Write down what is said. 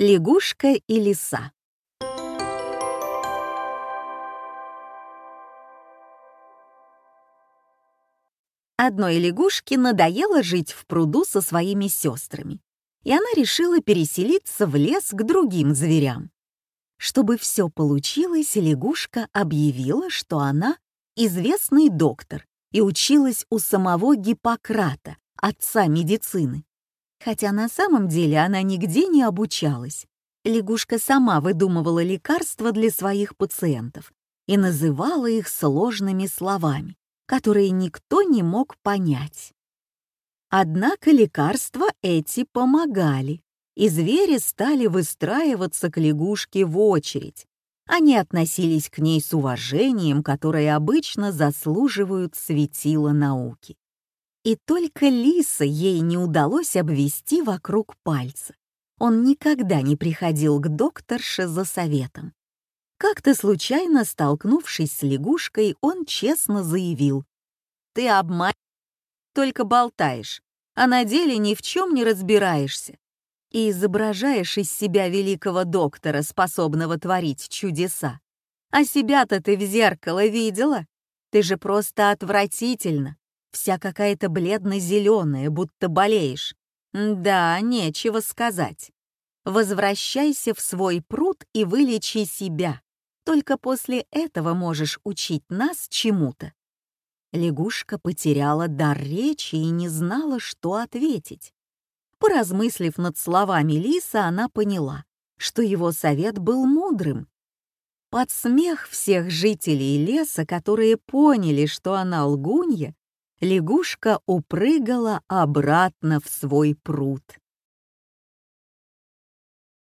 Лягушка и лиса. Одной лягушке надоело жить в пруду со своими сестрами, и она решила переселиться в лес к другим зверям. Чтобы все получилось, лягушка объявила, что она известный доктор и училась у самого Гиппократа, отца медицины. Хотя на самом деле она нигде не обучалась. Лягушка сама выдумывала лекарства для своих пациентов и называла их сложными словами, которые никто не мог понять. Однако лекарства эти помогали, и звери стали выстраиваться к лягушке в очередь. Они относились к ней с уважением, которое обычно заслуживают светила науки. И только лиса ей не удалось обвести вокруг пальца. Он никогда не приходил к докторше за советом. Как-то случайно столкнувшись с лягушкой, он честно заявил. «Ты обман, только болтаешь, а на деле ни в чем не разбираешься и изображаешь из себя великого доктора, способного творить чудеса. А себя-то ты в зеркало видела? Ты же просто отвратительно вся какая-то бледно-зеленая, будто болеешь. Да, нечего сказать. Возвращайся в свой пруд и вылечи себя. Только после этого можешь учить нас чему-то. Лягушка потеряла дар речи и не знала, что ответить. Поразмыслив над словами лиса, она поняла, что его совет был мудрым. Под смех всех жителей леса, которые поняли, что она лгунья, лягушка упрыгала обратно в свой пруд.